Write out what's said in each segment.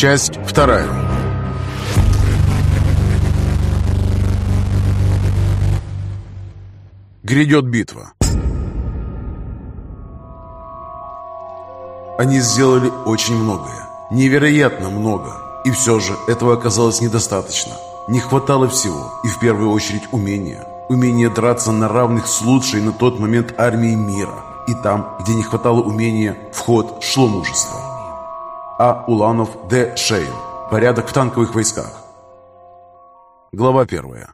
Часть вторая. Грядет битва. Они сделали очень многое. Невероятно много. И все же этого оказалось недостаточно. Не хватало всего. И в первую очередь умения. Умение драться на равных с лучшей на тот момент армией мира. И там, где не хватало умения, в ход шло мужество. А. Уланов, Д. Шейн. Порядок в танковых войсках. Глава первая.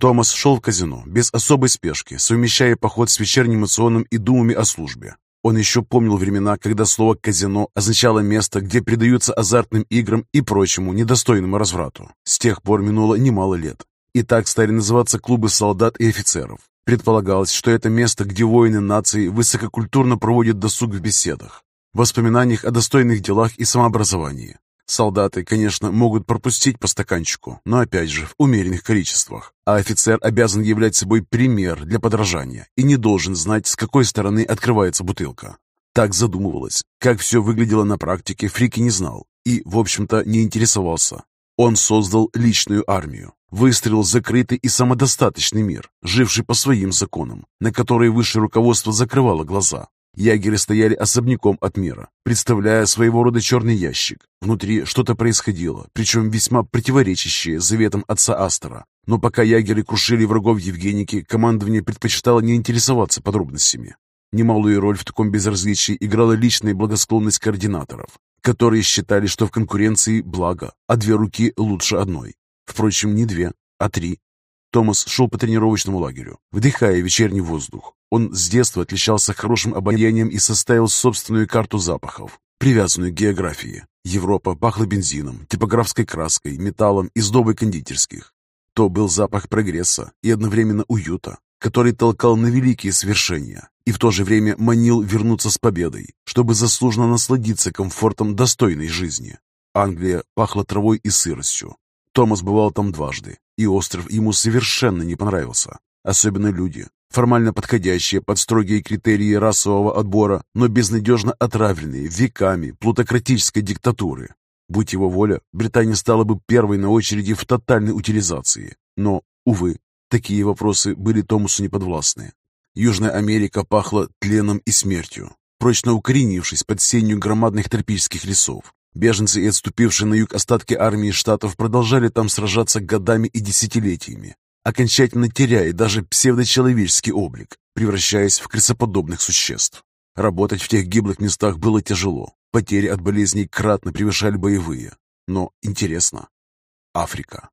Томас шел в казино без особой спешки, совмещая поход с вечерним эмоционом и думами о службе. Он еще помнил времена, когда слово «казино» означало место, где предаются азартным играм и прочему недостойному разврату. С тех пор минуло немало лет. И так стали называться клубы солдат и офицеров. Предполагалось, что это место, где воины нации высококультурно проводят досуг в беседах, воспоминаниях о достойных делах и самообразовании. Солдаты, конечно, могут пропустить по стаканчику, но опять же в умеренных количествах. А офицер обязан являть собой пример для подражания и не должен знать, с какой стороны открывается бутылка. Так задумывалось. Как все выглядело на практике, Фрики не знал и, в общем-то, не интересовался. Он создал личную армию, выстроил закрытый и самодостаточный мир, живший по своим законам, на которые высшее руководство закрывало глаза. Ягеры стояли особняком от мира, представляя своего рода черный ящик. Внутри что-то происходило, причем весьма противоречащее заветам отца Астера. Но пока ягеры крушили врагов Евгеники, командование предпочитало не интересоваться подробностями. Немалую роль в таком безразличии играла личная благосклонность координаторов, которые считали, что в конкуренции благо, а две руки лучше одной. Впрочем, не две, а три. Томас шел по тренировочному лагерю, вдыхая вечерний воздух. Он с детства отличался хорошим обаянием и составил собственную карту запахов, привязанную к географии. Европа пахла бензином, типографской краской, металлом и сдобой кондитерских. То был запах прогресса и одновременно уюта, который толкал на великие свершения и в то же время манил вернуться с победой, чтобы заслуженно насладиться комфортом достойной жизни. Англия пахла травой и сыростью. Томас бывал там дважды, и остров ему совершенно не понравился. Особенно люди, формально подходящие под строгие критерии расового отбора, но безнадежно отравленные веками плутократической диктатуры. Будь его воля, Британия стала бы первой на очереди в тотальной утилизации. Но, увы, такие вопросы были Томасу неподвластны. Южная Америка пахла тленом и смертью, прочно укоренившись под сенью громадных тропических лесов. Беженцы и отступившие на юг остатки армии штатов продолжали там сражаться годами и десятилетиями, окончательно теряя даже псевдочеловеческий облик, превращаясь в крысоподобных существ. Работать в тех гиблых местах было тяжело, потери от болезней кратно превышали боевые. Но интересно. Африка.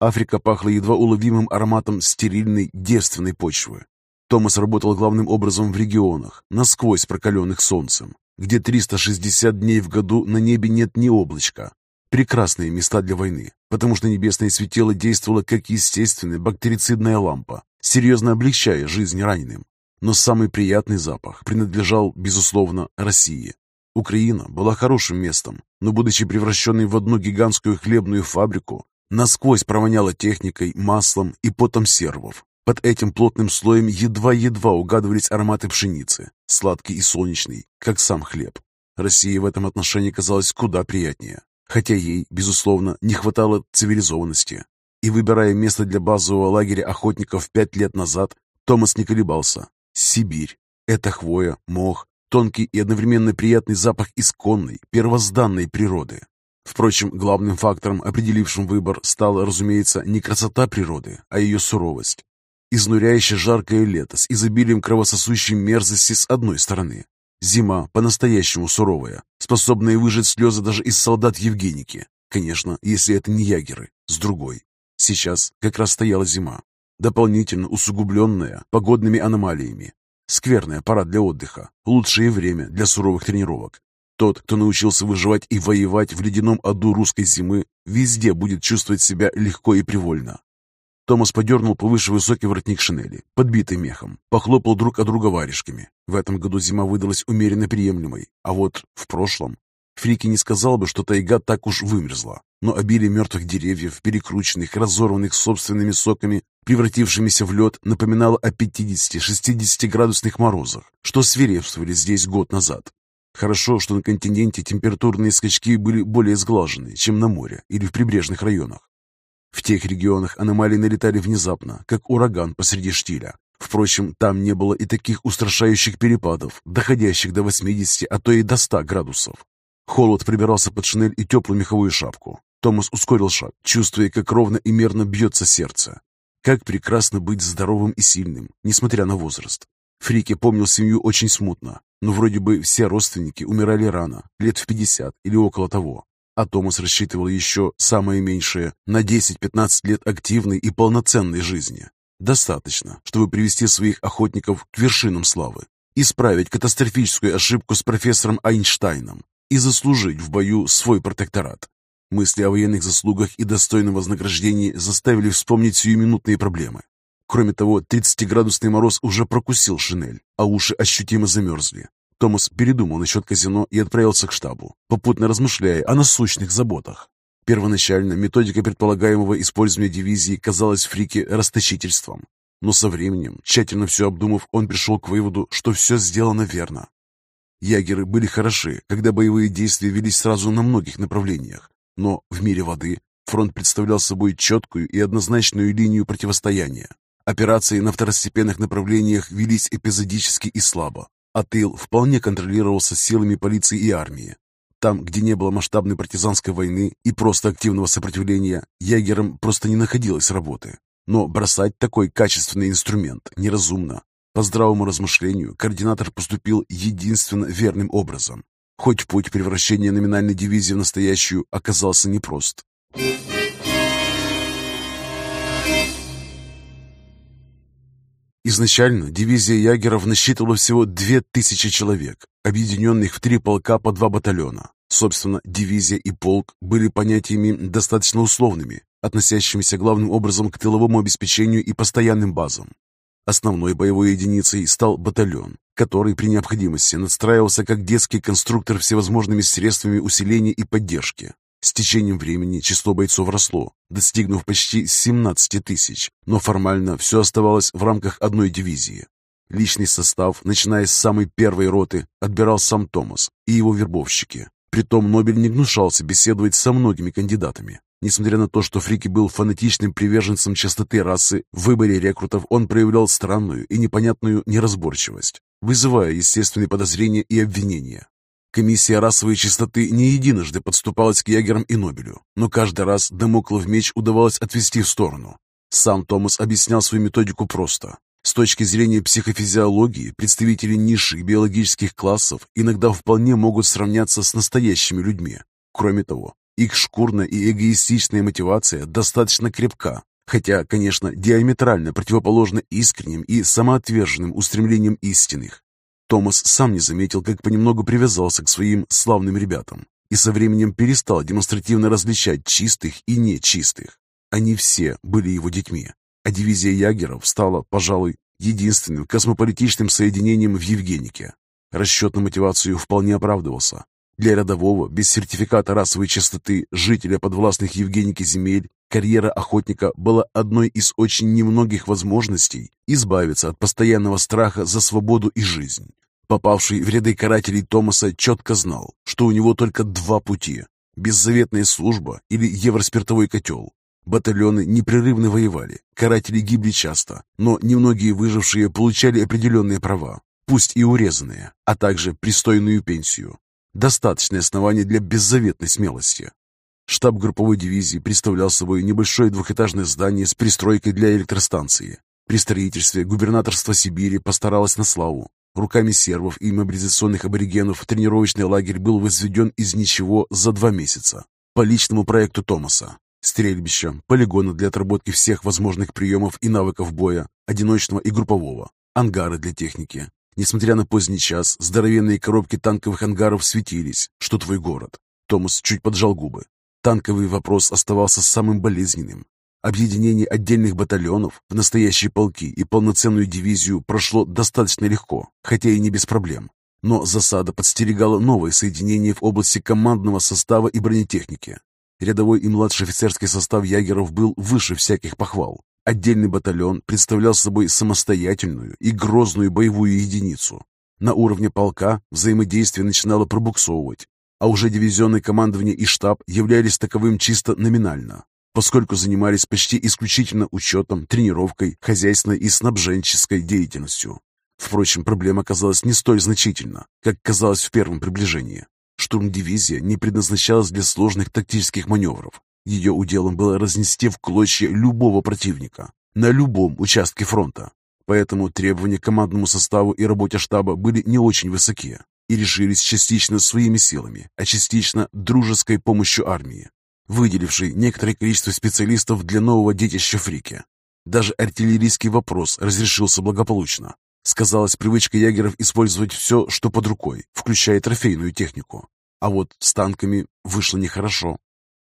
Африка пахла едва уловимым ароматом стерильной девственной почвы, Томас работал главным образом в регионах, насквозь прокаленных солнцем, где 360 дней в году на небе нет ни облачка. Прекрасные места для войны, потому что небесное светило действовало как естественная бактерицидная лампа, серьезно облегчая жизнь раненым. Но самый приятный запах принадлежал, безусловно, России. Украина была хорошим местом, но, будучи превращенной в одну гигантскую хлебную фабрику, насквозь провоняла техникой, маслом и потом сервов, под этим плотным слоем едва-едва угадывались ароматы пшеницы, сладкий и солнечный, как сам хлеб. Россия в этом отношении казалась куда приятнее, хотя ей, безусловно, не хватало цивилизованности. И выбирая место для базового лагеря охотников пять лет назад, Томас не колебался. Сибирь. Это хвоя, мох, тонкий и одновременно приятный запах исконной, первозданной природы. Впрочем, главным фактором, определившим выбор, стала, разумеется, не красота природы, а ее суровость. Изнуряюще жаркое лето с изобилием кровососущей мерзости с одной стороны. Зима по-настоящему суровая, способная выжать слезы даже из солдат Евгеники. Конечно, если это не ягеры, с другой. Сейчас как раз стояла зима, дополнительно усугубленная погодными аномалиями. Скверная пора для отдыха, лучшее время для суровых тренировок. Тот, кто научился выживать и воевать в ледяном аду русской зимы, везде будет чувствовать себя легко и привольно. Томас подернул повыше высокий воротник шинели, подбитый мехом, похлопал друг о друга варежками. В этом году зима выдалась умеренно приемлемой, а вот в прошлом... Фрики не сказал бы, что тайга так уж вымерзла, но обилие мертвых деревьев, перекрученных, разорванных собственными соками, превратившимися в лед, напоминало о 50-60 градусных морозах, что свирепствовали здесь год назад. Хорошо, что на континенте температурные скачки были более сглажены, чем на море или в прибрежных районах. В тех регионах аномалии налетали внезапно, как ураган посреди штиля. Впрочем, там не было и таких устрашающих перепадов, доходящих до 80, а то и до 100 градусов. Холод прибирался под шинель и теплую меховую шапку. Томас ускорил шаг, чувствуя, как ровно и мерно бьется сердце. Как прекрасно быть здоровым и сильным, несмотря на возраст. Фрике помнил семью очень смутно, но вроде бы все родственники умирали рано, лет в 50 или около того. А Томас рассчитывал еще, самое меньшее, на 10-15 лет активной и полноценной жизни. Достаточно, чтобы привести своих охотников к вершинам славы, исправить катастрофическую ошибку с профессором Айнштейном и заслужить в бою свой протекторат. Мысли о военных заслугах и достойном вознаграждении заставили вспомнить сиюминутные проблемы. Кроме того, 30-градусный мороз уже прокусил шинель, а уши ощутимо замерзли. Томас передумал насчет казино и отправился к штабу, попутно размышляя о насущных заботах. Первоначально методика предполагаемого использования дивизии казалась Фрике расточительством, но со временем, тщательно все обдумав, он пришел к выводу, что все сделано верно. Ягеры были хороши, когда боевые действия велись сразу на многих направлениях, но в мире воды фронт представлял собой четкую и однозначную линию противостояния. Операции на второстепенных направлениях велись эпизодически и слабо, а тыл вполне контролировался силами полиции и армии. Там, где не было масштабной партизанской войны и просто активного сопротивления, ягерам просто не находилось работы. Но бросать такой качественный инструмент неразумно. По здравому размышлению, координатор поступил единственно верным образом. Хоть путь превращения номинальной дивизии в настоящую оказался непрост. Изначально дивизия ягеров насчитывала всего 2000 человек, объединенных в три полка по два батальона. Собственно, дивизия и полк были понятиями достаточно условными, относящимися главным образом к тыловому обеспечению и постоянным базам. Основной боевой единицей стал батальон, который при необходимости надстраивался как детский конструктор всевозможными средствами усиления и поддержки, с течением времени число бойцов росло, достигнув почти 17 тысяч, но формально все оставалось в рамках одной дивизии. Личный состав, начиная с самой первой роты, отбирал сам Томас и его вербовщики. Притом Нобель не гнушался беседовать со многими кандидатами. Несмотря на то, что Фрики был фанатичным приверженцем чистоты расы, в выборе рекрутов он проявлял странную и непонятную неразборчивость, вызывая естественные подозрения и обвинения. Комиссия расовой чистоты не единожды подступалась к ягерам и Нобелю, но каждый раз Демоклов меч удавалось отвести в сторону. Сам Томас объяснял свою методику просто. С точки зрения психофизиологии, представители низших биологических классов иногда вполне могут сравняться с настоящими людьми. Кроме того, их шкурная и эгоистичная мотивация достаточно крепка, хотя, конечно, диаметрально противоположна искренним и самоотверженным устремлениям истинных. Томас сам не заметил, как понемногу привязался к своим славным ребятам и со временем перестал демонстративно различать чистых и нечистых. Они все были его детьми, а дивизия ягеров стала, пожалуй, единственным космополитичным соединением в Евгенике. Расчет на мотивацию вполне оправдывался. Для рядового, без сертификата расовой чистоты, жителя подвластных Евгенике земель, карьера охотника была одной из очень немногих возможностей избавиться от постоянного страха за свободу и жизнь. Попавший в ряды карателей Томаса четко знал, что у него только два пути – беззаветная служба или евроспиртовой котел. Батальоны непрерывно воевали, каратели гибли часто, но немногие выжившие получали определенные права, пусть и урезанные, а также пристойную пенсию. Достаточное основание для беззаветной смелости. Штаб групповой дивизии представлял собой небольшое двухэтажное здание с пристройкой для электростанции. При строительстве губернаторство Сибири постаралось на славу. Руками сербов и мобилизационных аборигенов тренировочный лагерь был возведен из ничего за два месяца. По личному проекту Томаса. Стрельбища, полигоны для отработки всех возможных приемов и навыков боя, одиночного и группового, ангары для техники. Несмотря на поздний час, здоровенные коробки танковых ангаров светились, что твой город. Томас чуть поджал губы. Танковый вопрос оставался самым болезненным. Объединение отдельных батальонов в настоящие полки и полноценную дивизию прошло достаточно легко, хотя и не без проблем. Но засада подстерегала новое соединение в области командного состава и бронетехники. Рядовой и младший офицерский состав ягеров был выше всяких похвал. Отдельный батальон представлял собой самостоятельную и грозную боевую единицу. На уровне полка взаимодействие начинало пробуксовывать, а уже дивизионное командование и штаб являлись таковым чисто номинально, поскольку занимались почти исключительно учетом, тренировкой, хозяйственной и снабженческой деятельностью. Впрочем, проблема оказалась не столь значительна, как казалось в первом приближении. Штурм-дивизия не предназначалась для сложных тактических маневров, ее уделом было разнести в клочья любого противника на любом участке фронта. Поэтому требования к командному составу и работе штаба были не очень высокие и решились частично своими силами, а частично дружеской помощью армии, выделившей некоторое количество специалистов для нового детища Фрики. Даже артиллерийский вопрос разрешился благополучно. Сказалась привычка ягеров использовать все, что под рукой, включая трофейную технику. А вот с танками вышло нехорошо.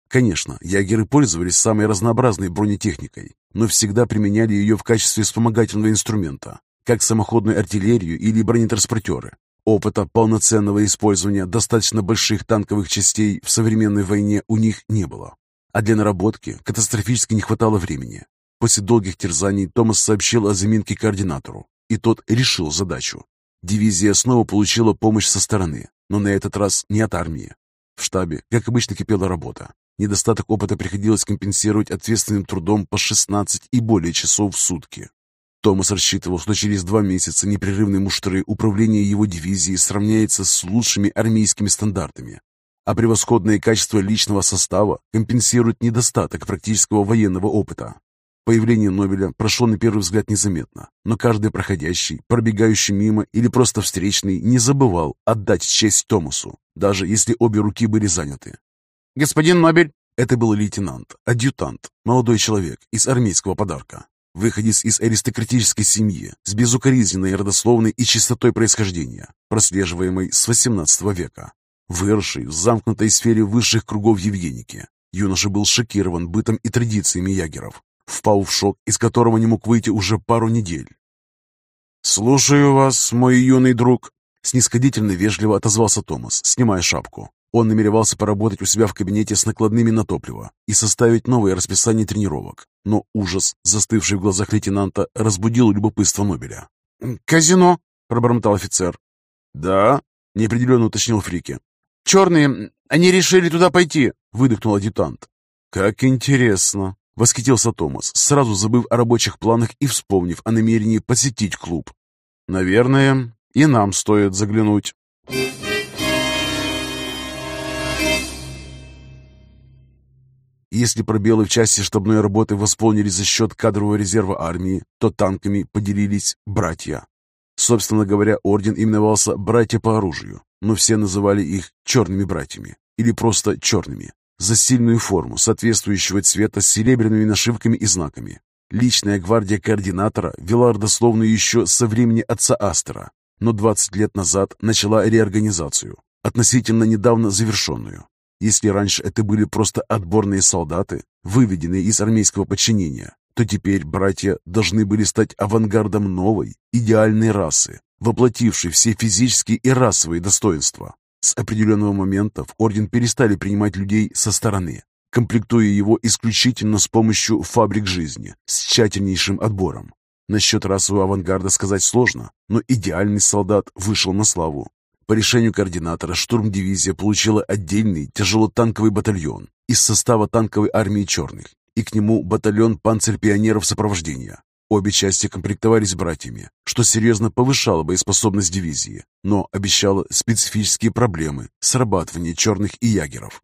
Конечно, ягеры пользовались самой разнообразной бронетехникой, но всегда применяли ее в качестве вспомогательного инструмента, как самоходную артиллерию или бронетранспортеры. Опыта полноценного использования достаточно больших танковых частей в современной войне у них не было. А для наработки катастрофически не хватало времени. После долгих терзаний Томас сообщил о заминке координатору, и тот решил задачу. Дивизия снова получила помощь со стороны, но на этот раз не от армии. В штабе, как обычно, кипела работа. Недостаток опыта приходилось компенсировать ответственным трудом по 16 и более часов в сутки. Томас рассчитывал, что через два месяца непрерывной муштры управление его дивизией сравняется с лучшими армейскими стандартами, а превосходное качество личного состава компенсирует недостаток практического военного опыта. Появление Нобеля прошло на первый взгляд незаметно, но каждый проходящий, пробегающий мимо или просто встречный не забывал отдать честь Томасу, даже если обе руки были заняты. «Господин Нобель!» Это был лейтенант, адъютант, молодой человек из армейского подарка. Выходец из аристократической семьи, с безукоризненной родословной и чистотой происхождения, прослеживаемой с XVIII века. Выросший в замкнутой сфере высших кругов Евгеники, юноша был шокирован бытом и традициями ягеров, впал в шок, из которого не мог выйти уже пару недель. «Слушаю вас, мой юный друг», — снисходительно вежливо отозвался Томас, снимая шапку. Он намеревался поработать у себя в кабинете с накладными на топливо и составить новое расписание тренировок. Но ужас, застывший в глазах лейтенанта, разбудил любопытство Нобеля. «Казино!» — пробормотал офицер. «Да?» — неопределенно уточнил Фрики. «Черные, они решили туда пойти!» — выдохнул адъютант. «Как интересно!» — восхитился Томас, сразу забыв о рабочих планах и вспомнив о намерении посетить клуб. «Наверное, и нам стоит заглянуть». Если пробелы в части штабной работы восполнились за счет кадрового резерва армии, то танками поделились братья. Собственно говоря, орден именовался «братья по оружию», но все называли их «черными братьями» или просто «черными» за сильную форму, соответствующего цвета с серебряными нашивками и знаками. Личная гвардия координатора вела родословную еще со времени отца Астера, но 20 лет назад начала реорганизацию, относительно недавно завершенную. Если раньше это были просто отборные солдаты, выведенные из армейского подчинения, то теперь братья должны были стать авангардом новой, идеальной расы, воплотившей все физические и расовые достоинства. С определенного момента в орден перестали принимать людей со стороны, комплектуя его исключительно с помощью фабрик жизни, с тщательнейшим отбором. Насчет расового авангарда сказать сложно, но идеальный солдат вышел на славу. По решению координатора штурм-дивизия получила отдельный тяжелотанковый батальон из состава танковой армии «Черных» и к нему батальон панцерпионеров сопровождения. Обе части комплектовались братьями, что серьезно повышало боеспособность дивизии, но обещало специфические проблемы срабатывания черных и ягеров.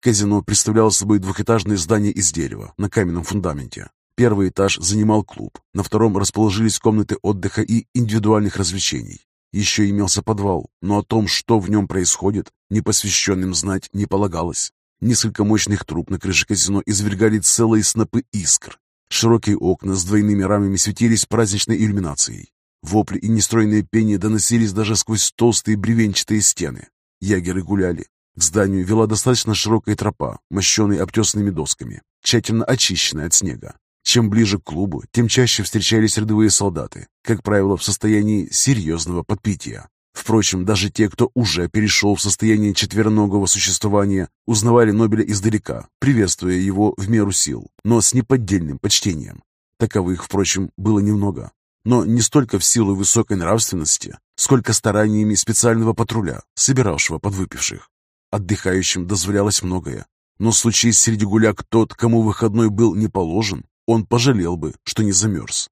Казино представляло собой двухэтажное здание из дерева на каменном фундаменте. Первый этаж занимал клуб, на втором расположились комнаты отдыха и индивидуальных развлечений. Еще имелся подвал, но о том, что в нем происходит, непосвященным знать не полагалось. Несколько мощных труб на крыше казино извергали целые снопы искр. Широкие окна с двойными рамами светились праздничной иллюминацией. Вопли и нестройные пение доносились даже сквозь толстые бревенчатые стены. Ягеры гуляли. К зданию вела достаточно широкая тропа, мощенная обтесанными досками, тщательно очищенная от снега. Чем ближе к клубу, тем чаще встречались рядовые солдаты, как правило, в состоянии серьезного подпития. Впрочем, даже те, кто уже перешел в состояние четвероногого существования, узнавали Нобеля издалека, приветствуя его в меру сил, но с неподдельным почтением. Таковых, впрочем, было немного. Но не столько в силу высокой нравственности, сколько стараниями специального патруля, собиравшего подвыпивших. Отдыхающим дозволялось многое, но случись среди гуляк тот, кому выходной был не положен, он пожалел бы, что не замерз.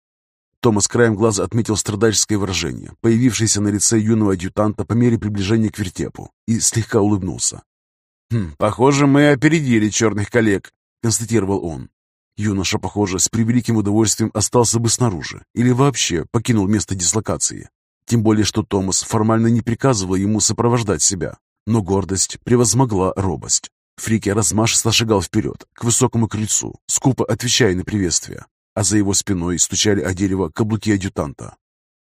Томас краем глаза отметил страдальческое выражение, появившееся на лице юного адъютанта по мере приближения к вертепу, и слегка улыбнулся. «Хм, «Похоже, мы опередили черных коллег», — констатировал он. Юноша, похоже, с превеликим удовольствием остался бы снаружи или вообще покинул место дислокации. Тем более, что Томас формально не приказывал ему сопровождать себя, но гордость превозмогла робость. Фрики размашисто шагал вперед, к высокому крыльцу, скупо отвечая на приветствие а за его спиной стучали о дерево каблуки адъютанта.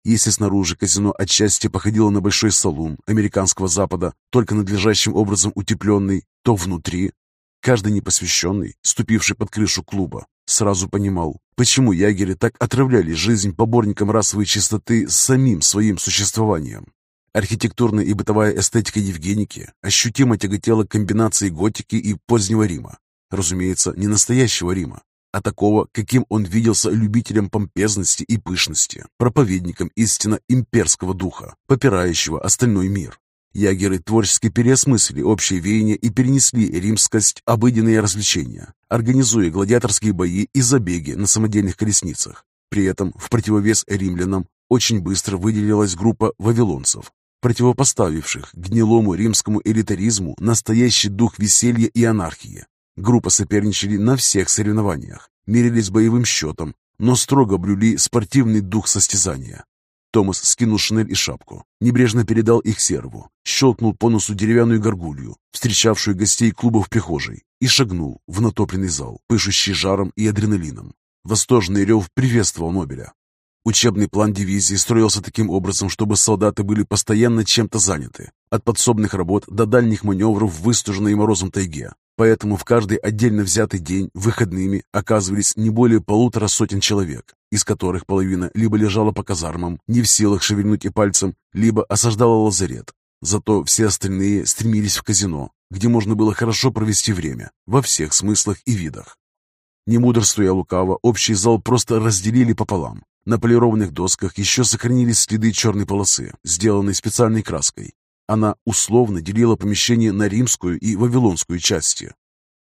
Если снаружи казино отчасти походило на большой салун американского запада, только надлежащим образом утепленный, то внутри каждый непосвященный, ступивший под крышу клуба, сразу понимал, почему ягеры так отравляли жизнь поборникам расовой чистоты самим своим существованием. Архитектурная и бытовая эстетика Евгеники ощутимо тяготела к комбинации готики и позднего Рима. Разумеется, не настоящего Рима, а такого, каким он виделся любителем помпезности и пышности, проповедником истинно имперского духа, попирающего остальной мир. Ягеры творчески переосмыслили общее веяние и перенесли римскость обыденные развлечения, организуя гладиаторские бои и забеги на самодельных колесницах. При этом, в противовес римлянам, очень быстро выделилась группа вавилонцев, противопоставивших гнилому римскому элитаризму настоящий дух веселья и анархии. Группы соперничали на всех соревнованиях, мерились боевым счетом, но строго блюли спортивный дух состязания. Томас скинул шинель и шапку, небрежно передал их серву, щелкнул по носу деревянную горгулью, встречавшую гостей клуба в прихожей, и шагнул в натопленный зал, пышущий жаром и адреналином. Восторженный рев приветствовал Нобеля. Учебный план дивизии строился таким образом, чтобы солдаты были постоянно чем-то заняты, от подсобных работ до дальних маневров в выстуженной морозом тайге. Поэтому в каждый отдельно взятый день выходными оказывались не более полутора сотен человек, из которых половина либо лежала по казармам, не в силах шевельнуть и пальцем, либо осаждала лазарет. Зато все остальные стремились в казино, где можно было хорошо провести время, во всех смыслах и видах. Не мудрствуя лукаво, общий зал просто разделили пополам. На полированных досках еще сохранились следы черной полосы, сделанной специальной краской, она условно делила помещение на римскую и вавилонскую части.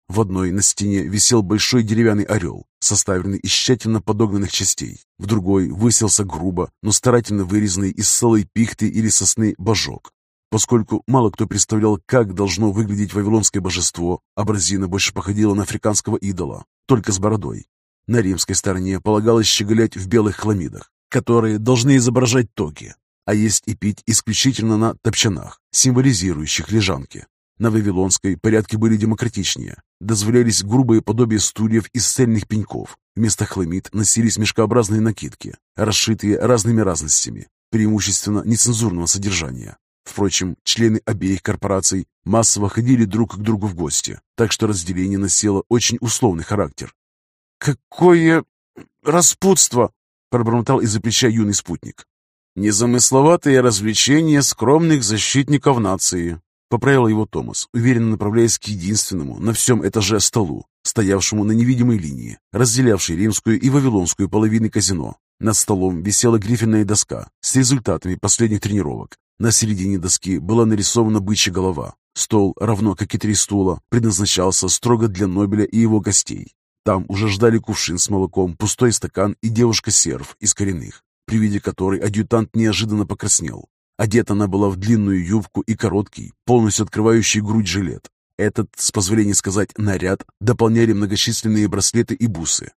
В одной на стене висел большой деревянный орел, составленный из тщательно подогнанных частей. В другой выселся грубо, но старательно вырезанный из целой пихты или сосны божок. Поскольку мало кто представлял, как должно выглядеть вавилонское божество, абразина больше походила на африканского идола, только с бородой. На римской стороне полагалось щеголять в белых хламидах, которые должны изображать тоги, а есть и пить исключительно на топчанах, символизирующих лежанки. На Вавилонской порядки были демократичнее. Дозволялись грубые подобия стульев из цельных пеньков. Вместо хламид носились мешкообразные накидки, расшитые разными разностями, преимущественно нецензурного содержания. Впрочем, члены обеих корпораций массово ходили друг к другу в гости, так что разделение носило очень условный характер. «Какое распутство!» — пробормотал из-за плеча юный спутник. «Незамысловатые развлечения скромных защитников нации», — поправил его Томас, уверенно направляясь к единственному на всем этаже столу, стоявшему на невидимой линии, разделявшей римскую и вавилонскую половины казино. Над столом висела грифельная доска с результатами последних тренировок. На середине доски была нарисована бычья голова. Стол, равно как и три стула, предназначался строго для Нобеля и его гостей. Там уже ждали кувшин с молоком, пустой стакан и девушка-серв из коренных при виде которой адъютант неожиданно покраснел. Одета она была в длинную юбку и короткий, полностью открывающий грудь жилет. Этот, с позволения сказать, наряд дополняли многочисленные браслеты и бусы.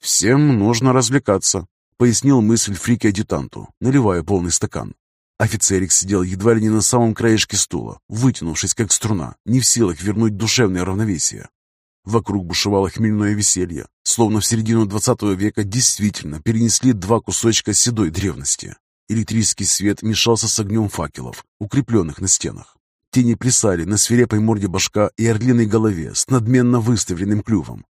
«Всем нужно развлекаться», — пояснил мысль Фрики адъютанту, наливая полный стакан. Офицерик сидел едва ли не на самом краешке стула, вытянувшись как струна, не в силах вернуть душевное равновесие. Вокруг бушевало хмельное веселье, словно в середину двадцатого века действительно перенесли два кусочка седой древности. Электрический свет мешался с огнем факелов, укрепленных на стенах. Тени плясали на свирепой морде башка и орлиной голове с надменно выставленным клювом.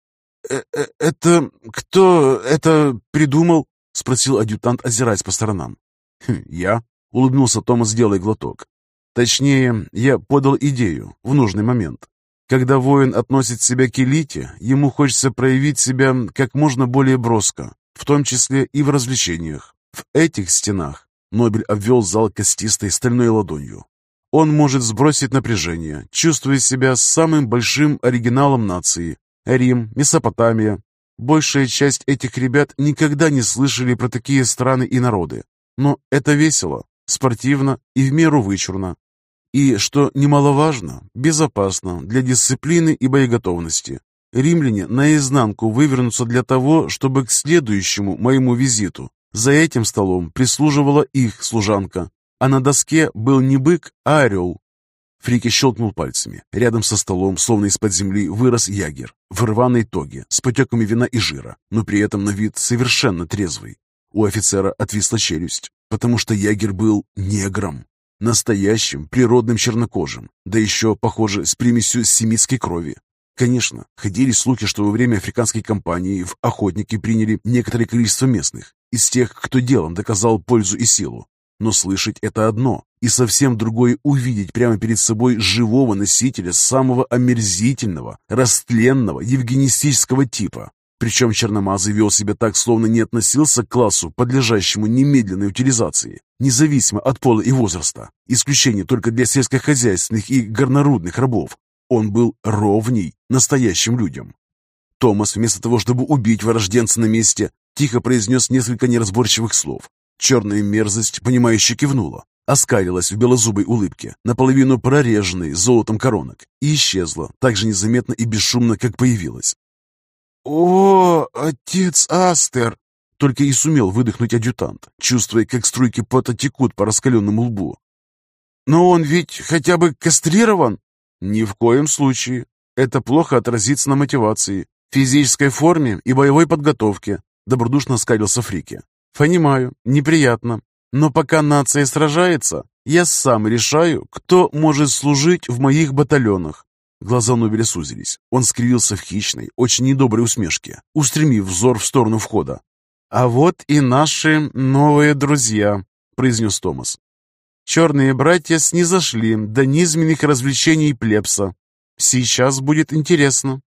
«Э -э «Это... кто это придумал?» — спросил адъютант, озираясь по сторонам. «Хм, «Я», — улыбнулся Томас, делая глоток. «Точнее, я подал идею в нужный момент. Когда воин относит себя к элите, ему хочется проявить себя как можно более броско, в том числе и в развлечениях. В этих стенах Нобель обвел зал костистой стальной ладонью. Он может сбросить напряжение, чувствуя себя самым большим оригиналом нации. Рим, Месопотамия. Большая часть этих ребят никогда не слышали про такие страны и народы. Но это весело, спортивно и в меру вычурно. И, что немаловажно, безопасно для дисциплины и боеготовности. Римляне наизнанку вывернутся для того, чтобы к следующему моему визиту за этим столом прислуживала их служанка, а на доске был не бык, а орел. Фрики щелкнул пальцами. Рядом со столом, словно из-под земли, вырос ягер в рваной тоге с потеками вина и жира, но при этом на вид совершенно трезвый. У офицера отвисла челюсть, потому что ягер был негром. Настоящим, природным чернокожим, да еще, похоже, с примесью семитской крови. Конечно, ходили слухи, что во время африканской кампании в охотники приняли некоторое количество местных, из тех, кто делом доказал пользу и силу. Но слышать это одно, и совсем другое увидеть прямо перед собой живого носителя самого омерзительного, растленного, евгенистического типа. Причем Черномазый вел себя так, словно не относился к классу, подлежащему немедленной утилизации, независимо от пола и возраста. Исключение только для сельскохозяйственных и горнорудных рабов. Он был ровней настоящим людям. Томас, вместо того, чтобы убить вырожденца на месте, тихо произнес несколько неразборчивых слов, Черная мерзость, понимающе кивнула, оскалилась в белозубой улыбке, наполовину прореженной золотом коронок, и исчезла так же незаметно и бесшумно, как появилась. «О, отец Астер!» Только и сумел выдохнуть адъютант, чувствуя, как струйки пота текут по раскаленному лбу. «Но он ведь хотя бы кастрирован?» «Ни в коем случае. Это плохо отразится на мотивации, физической форме и боевой подготовке», добродушно скалился Фрике. Понимаю, неприятно. Но пока нация сражается, я сам решаю, кто может служить в моих батальонах. Глаза Нобеля сузились. Он скривился в хищной, очень недоброй усмешке, устремив взор в сторону входа. «А вот и наши новые друзья», — произнес Томас. «Черные братья снизошли до низменных развлечений плебса. Сейчас будет интересно».